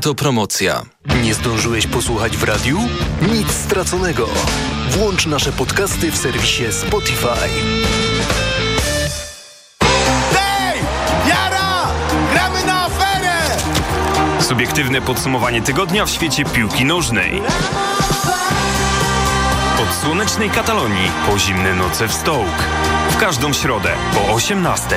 Autopromocja. Nie zdążyłeś posłuchać w radiu? Nic straconego. Włącz nasze podcasty w serwisie Spotify. Hej! Jara! Gramy na aferę! Subiektywne podsumowanie tygodnia w świecie piłki nożnej. Od słonecznej Katalonii po zimne noce w Stołk. W każdą środę po 18.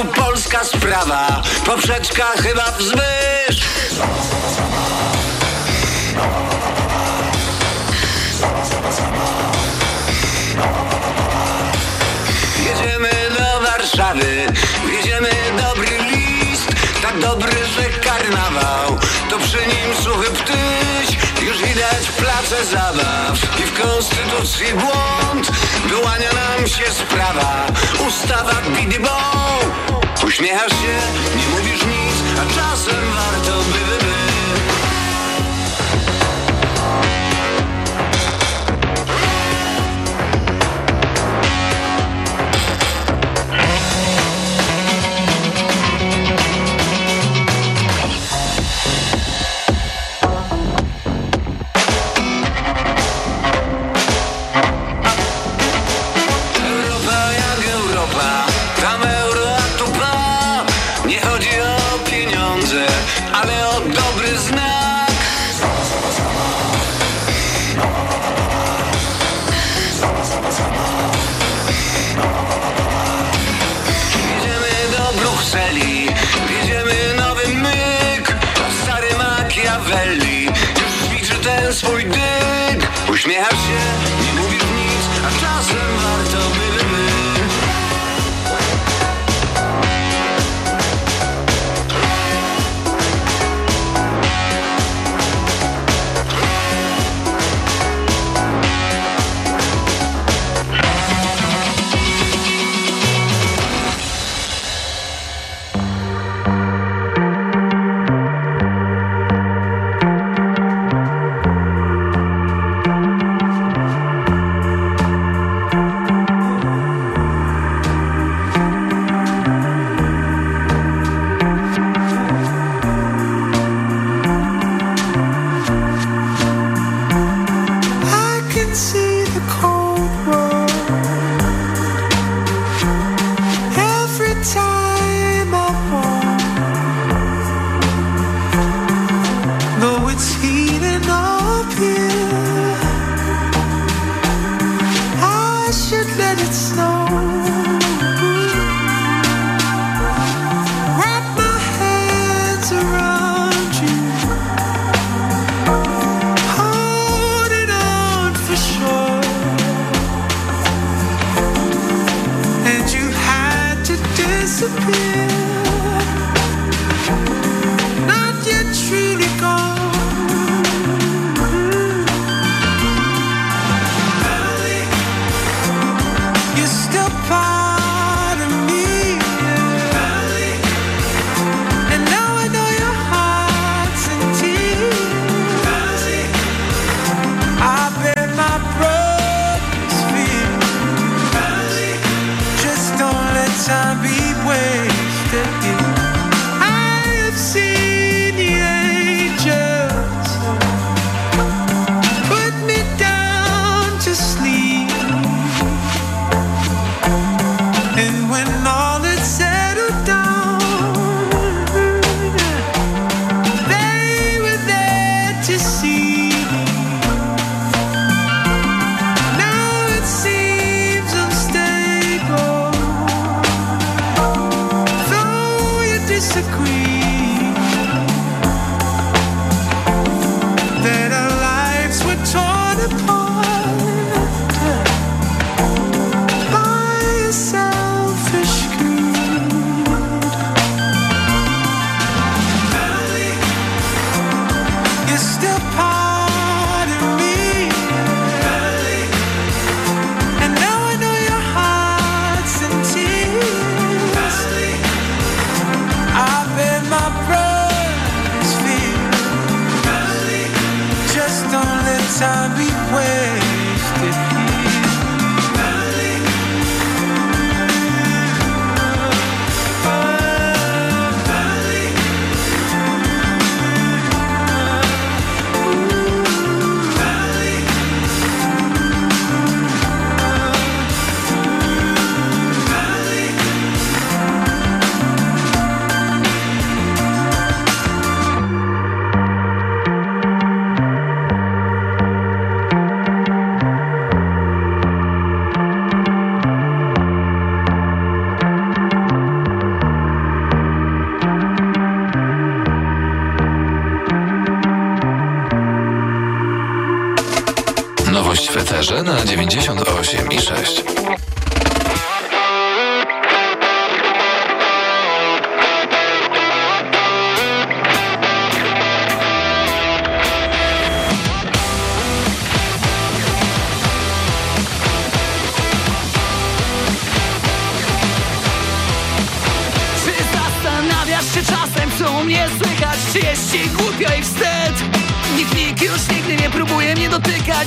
Polska sprawa, poprzeczka chyba wzwyż place zabaw i w konstytucji błąd Wyłania nam się sprawa, ustawa bidibą. Uśmiechasz się, nie mówisz nic, a czasem warto by, Gość w eterze na 98,6.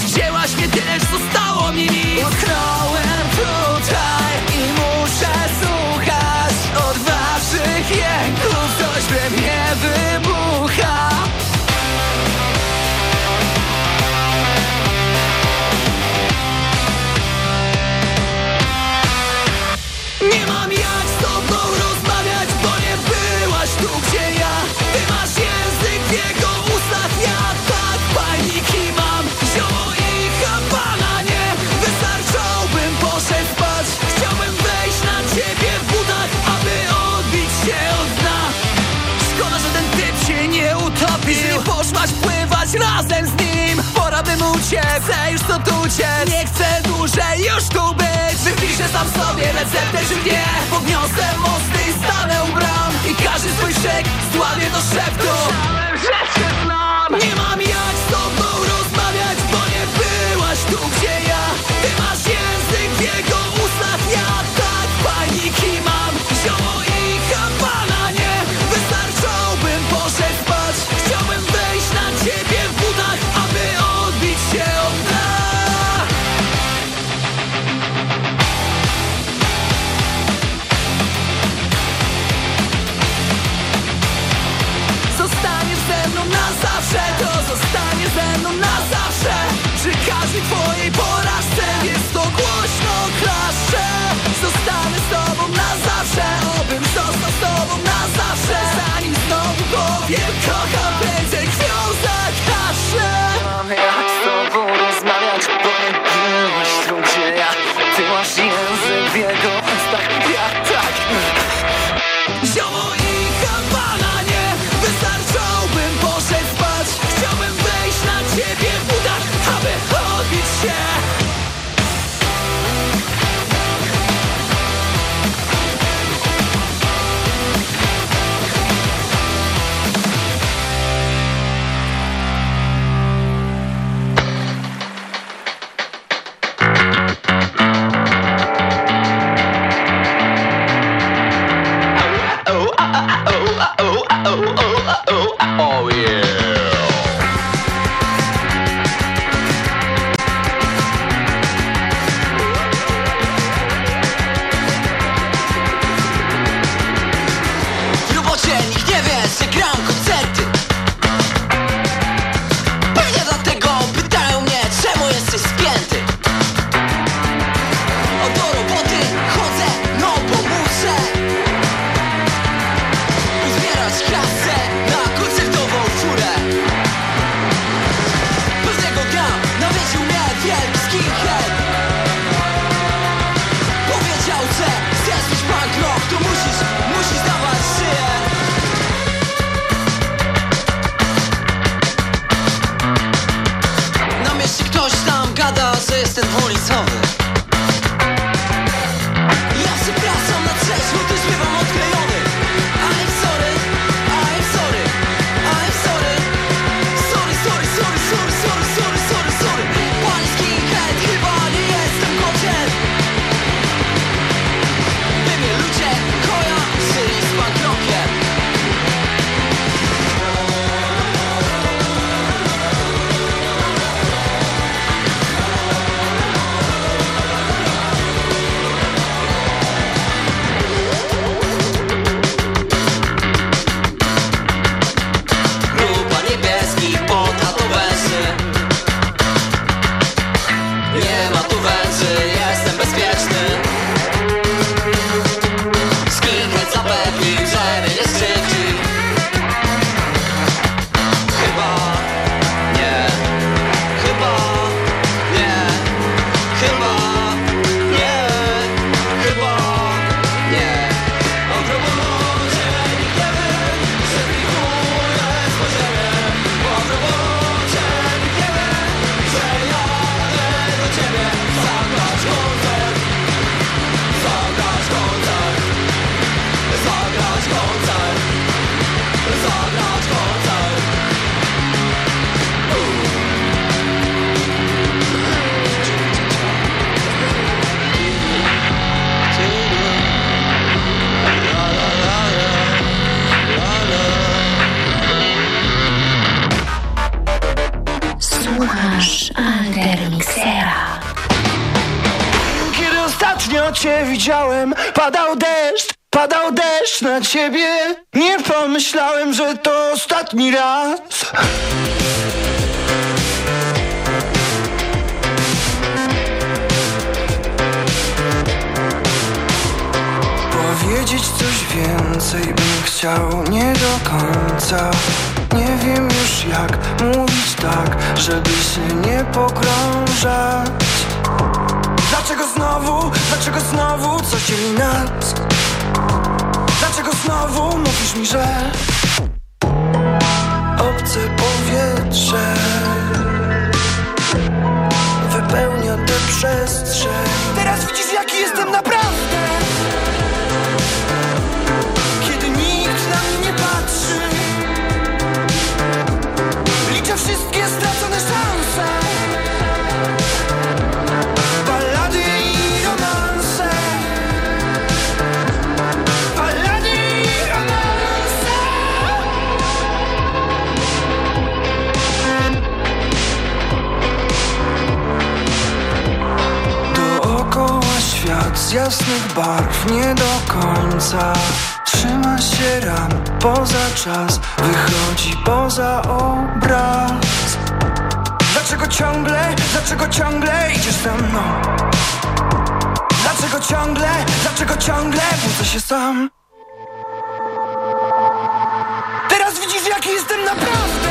Wzięłaś mnie też, zostało mi nic. uciec Chcę już stąd uciec. Nie chcę dłużej już tu być. Wypiszę sam sobie receptę czy nie Podniosę mosty i stanę u bram. I każdy swój szyk zdławię do szeptu. końcowy. Miksera. Kiedy ostatnio cię widziałem, padał deszcz, padał deszcz na ciebie. Nie pomyślałem, że to ostatni raz. Powiedzieć coś więcej bym chciał nie do końca. Nie wiem już jak mówić tak, żeby się nie pogrążać Dlaczego znowu, dlaczego znowu coś dzieli nas? Dlaczego znowu mówisz mi, że Obce powietrze Wypełnia tę przestrzeń jasnych barw nie do końca Trzyma się ram poza czas Wychodzi poza obraz Dlaczego ciągle, dlaczego ciągle idziesz za mną? Dlaczego ciągle, dlaczego ciągle budzę się sam? Teraz widzisz jaki jestem naprawdę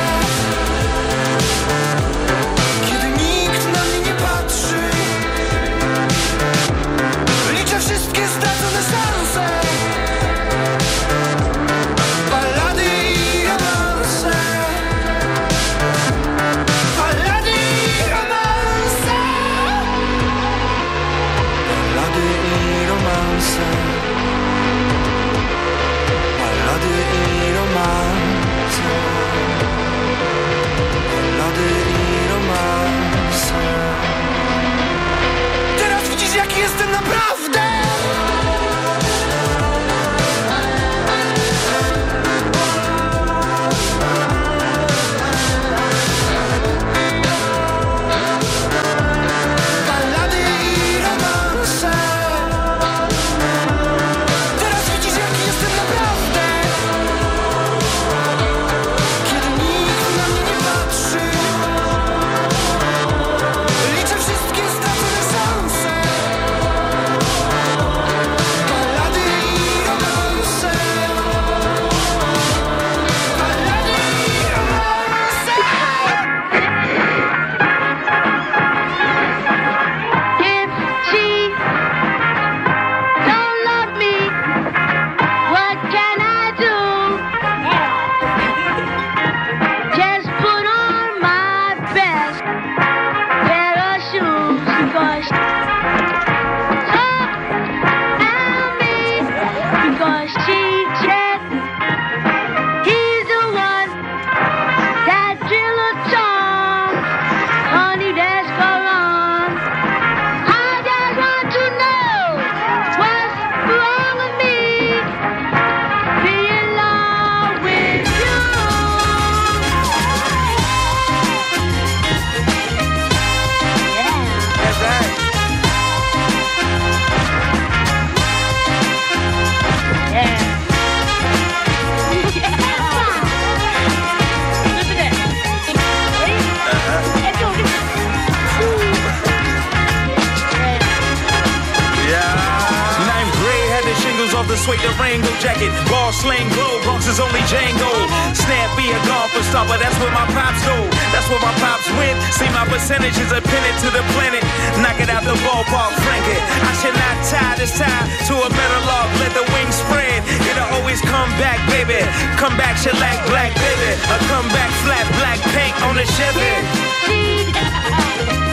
suede Durango jacket. Ball sling glow, Bronx is only Django. Snappy a golfer star, but that's where my pops go. That's where my pops win. See my percentages are pinned to the planet. Knock it out the ballpark, frank it. I should not tie this tie to a metal log. Let the wings spread. It'll always come back, baby. Come back, shellac, black, baby. A come back, flat, black paint on the Chevy.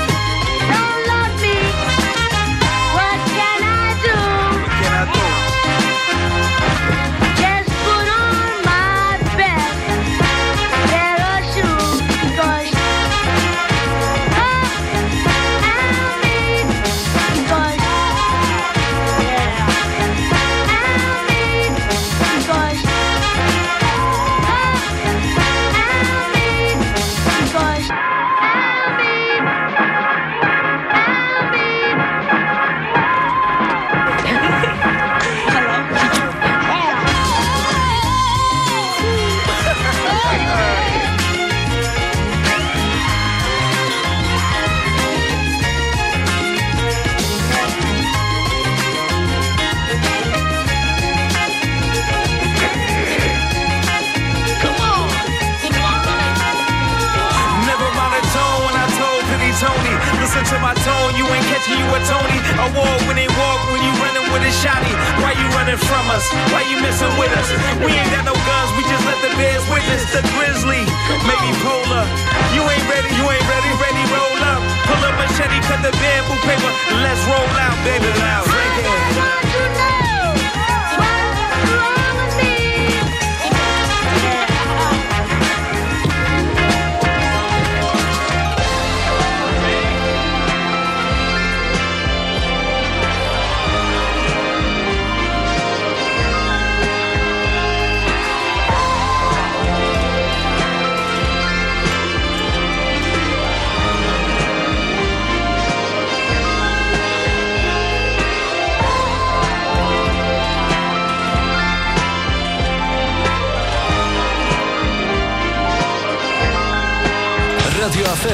you a Tony Award winning walk when you running with a shotty. Why you running from us? Why you messing with us? We ain't got no guns, we just let the bears witness the grizzly, maybe polar. You ain't ready, you ain't ready, ready, roll up. Pull up machete, cut the bamboo paper, let's roll out, baby.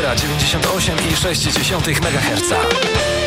98,6 MHz.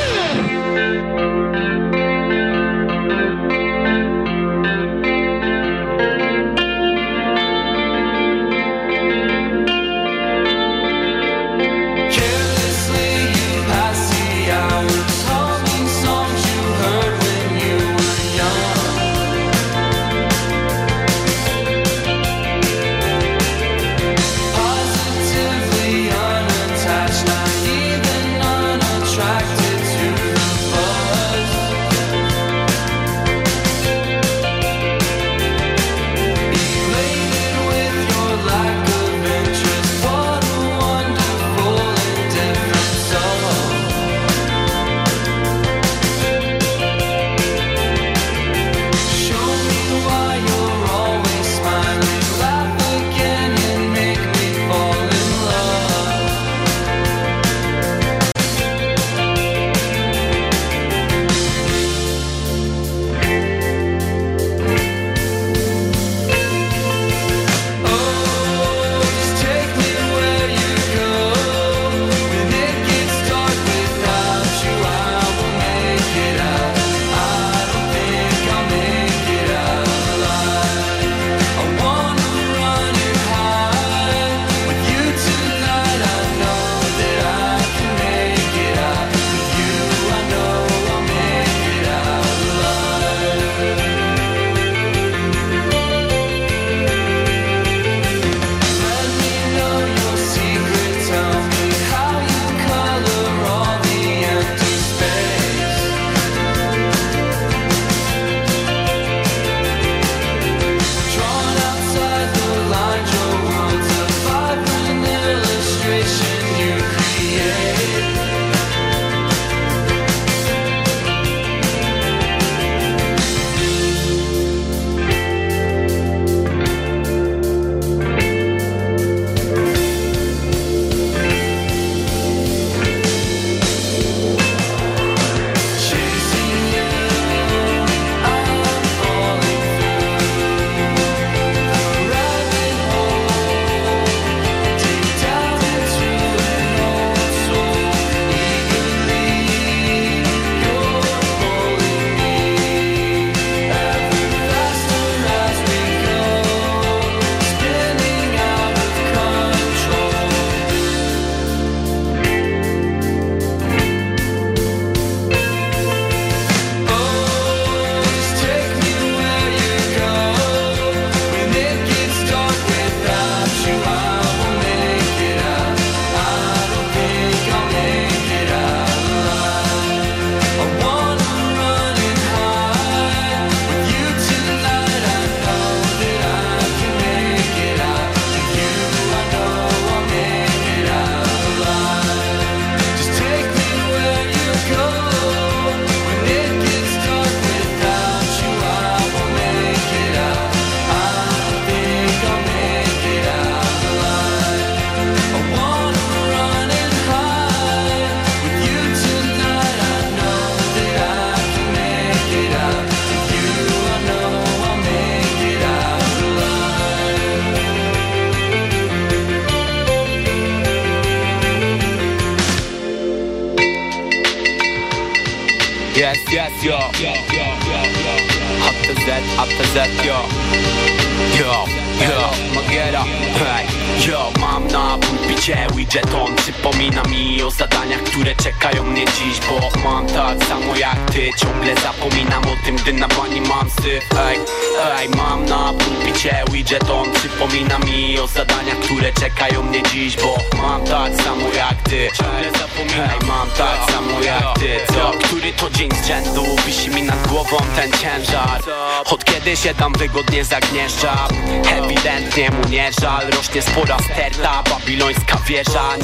Się tam wygodnie zagnieżdża. Ewidentnie mu nie żal Rośnie spora sterta. Babilońska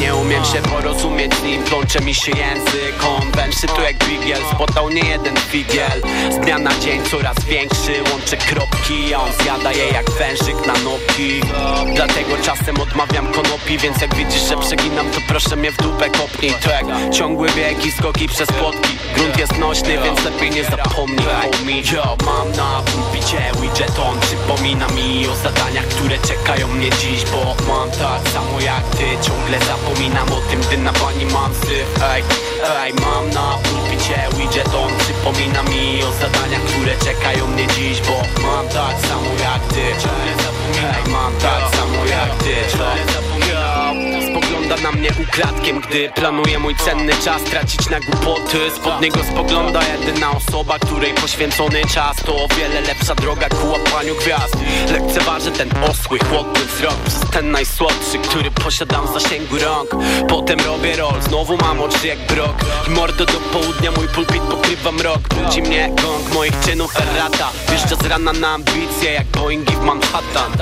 Nie umiem się porozumieć z nim. Plącze mi się język On tu jak bigiel Spotał nie jeden figiel Z dnia na dzień coraz większy Łączę kropki. A on zjada je jak wężyk na nogi. Dlatego czasem odmawiam konopi Więc jak widzisz, że przeginam To proszę mnie w dupę kopnij. To jak ciągły bieg i skoki przez płotki. Grunt jest nośny, więc lepiej nie zapomnij. Homie Yo, mam na pulpicie widgeton. Przypomina mi o zadaniach, które czekają mnie dziś Bo mam tak samo jak ty Ciągle zapominam o tym, gdy na bani mam syf. Ej, ej, mam na pulpicie widgeton Przypomina mi o zadaniach, które czekają mnie dziś Bo mam tak samo jak ty. Ciągle zapominam Ej, mam tak samo jak ty. Ciągle zapominam Spogląda na mnie ukradkiem, gdy planuję mój cenny czas Tracić na głupoty. Spod niego spogląda jedyna osoba, której poświęcony czas. To o wiele lepsza droga ku łapaniu gwiazd. Lekceważę ten osły, chłodny wzrok Przez ten najsłodszy, który posiadam w zasięgu rąk. Potem robię rol, znowu mam oczy jak brok. I mordo do południa mój pulpit pokrywa mrok. Budzi mnie gong moich czynów errata. Wjeżdża z rana na ambicje jak Boeingi w Manhattan.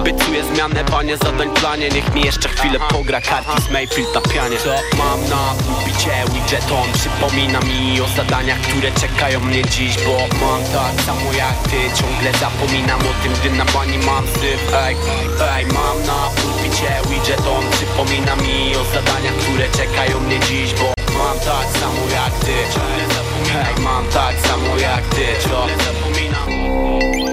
Obiecuję zmianę, panie zadań planie. Niech mi jeszcze chwilę pogra karty z Mayfield na pianie. Mam na pulpicie widgeton Przypomina mi o zadaniach, które czekają mnie dziś Bo mam tak samo jak ty. Ciągle zapominam o tym, gdy na bani mam syf. Ej, ej, mam na pulpicie widgeton. Przypomina mi o zadaniach, które czekają mnie dziś Bo mam tak samo jak ty. Ciągle zapominam Ej, mam tak samo jak ty. Ciągle zapominam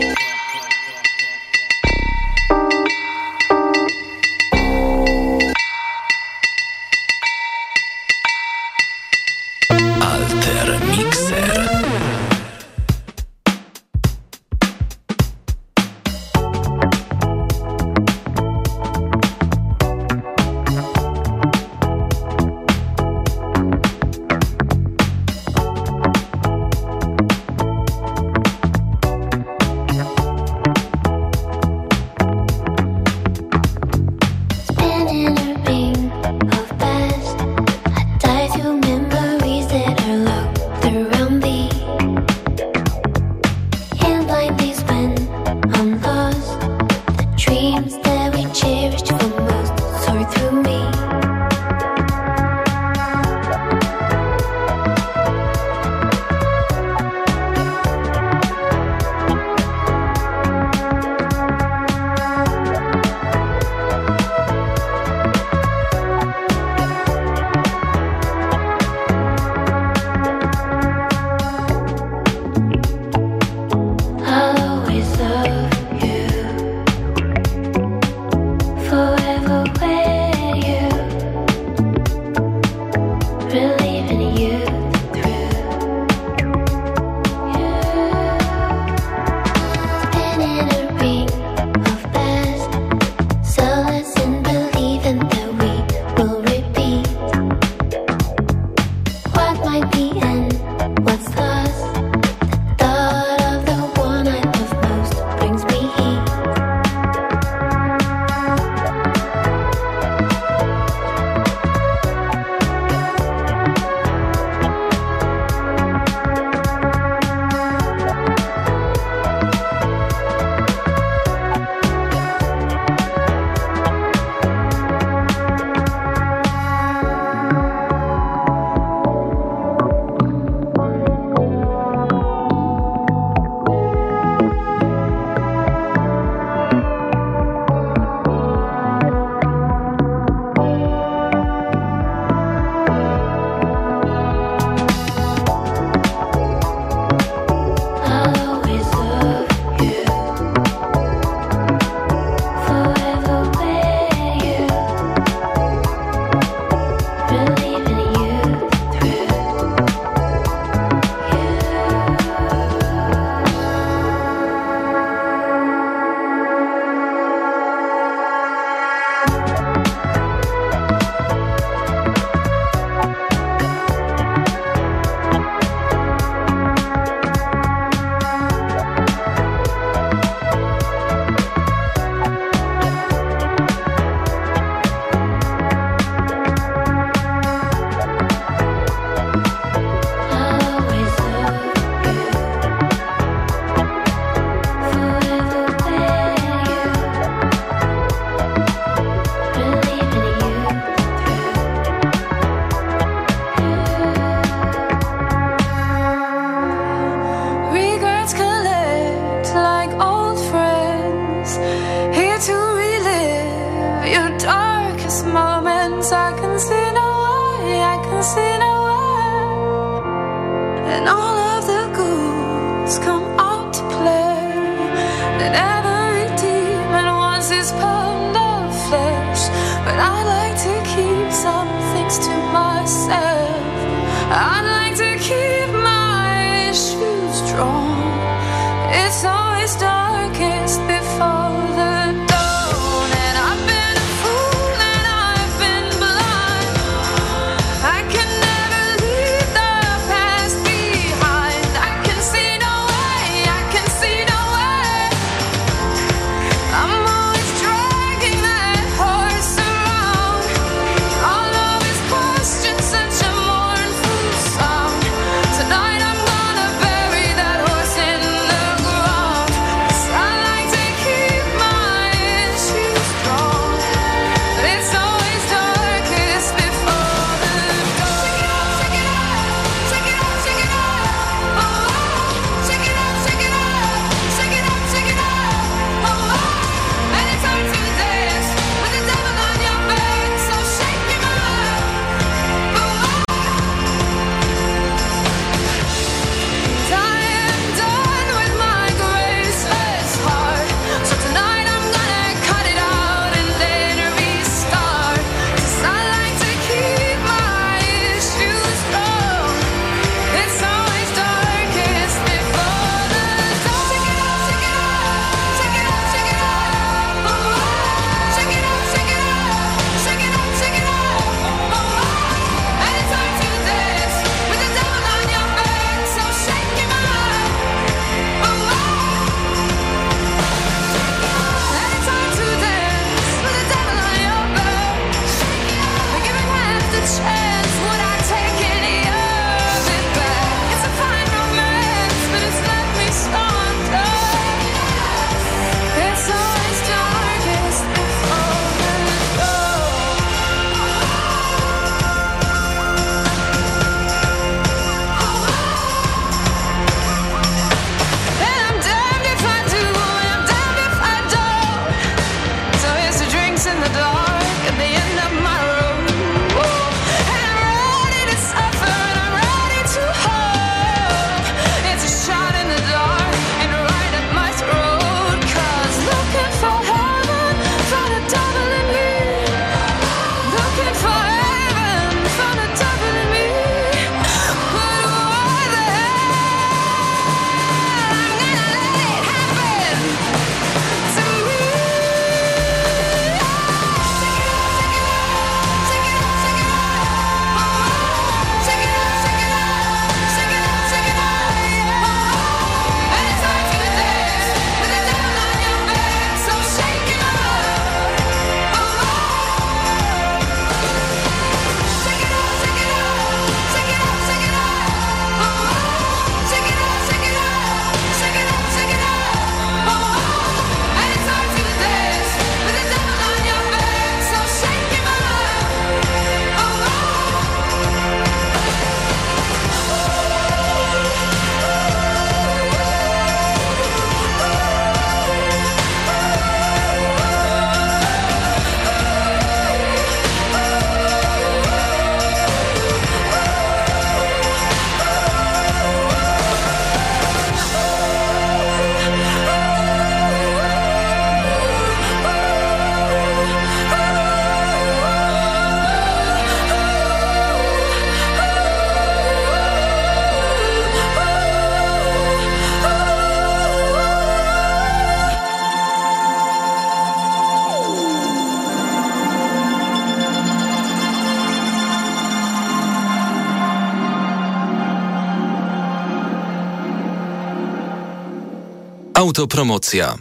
Autopromocja.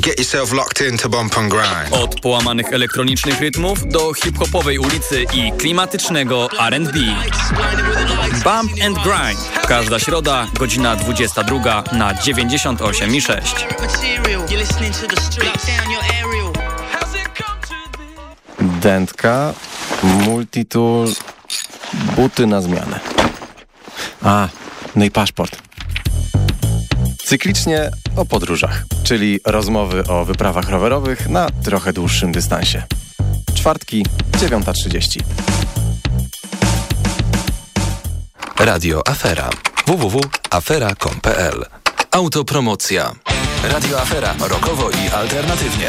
Get yourself locked in to bump and grind. Od połamanych elektronicznych rytmów do hip-hopowej ulicy i klimatycznego R&B. Bump and Grind. Każda środa, godzina 22 na 98 i 6. Dętka, multitool, buty na zmianę. A, no i paszport. Cyklicznie o podróżach, czyli rozmowy o wyprawach rowerowych na trochę dłuższym dystansie. Czwartki, 9.30. Radio Afera. www.afera.com.pl Autopromocja. Radio Afera. Rokowo i alternatywnie.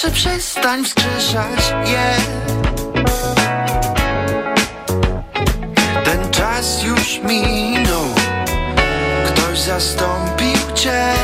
Proszę przestań wskrzeszać je Ten czas już minął. Ktoś zastąpił cię